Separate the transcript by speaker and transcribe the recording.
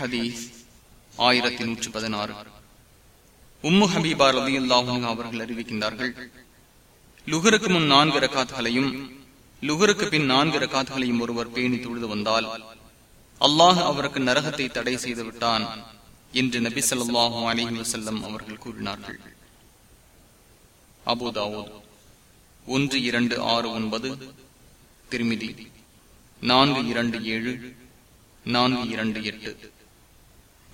Speaker 1: ஹதீஸ் ஆயிரத்தி நூற்றி பதினாறு. உம்மு ஹபீபா ரதி அவர்கள் அறிவிக்கின்றார்கள் லுகருக்கு முன் நான்கு ரக்காத்துகளையும் லுகருக்கு பின் நான்கு ரக்காத்துகளையும் ஒருவர் பேணி தொழுது வந்தால் அல்லாஹ் அவருக்கு நரகத்தை தடை செய்து விட்டான் என்று நபி சொல்லாஹு அலிஹி வசல்லம் அவர்கள் கூறினார்கள். அபுதாவூத் ஒன்று இரண்டு ஆறு ஒன்பது திருமிதி நான்கு இரண்டு ஏழு நான்கு இரண்டு எட்டு.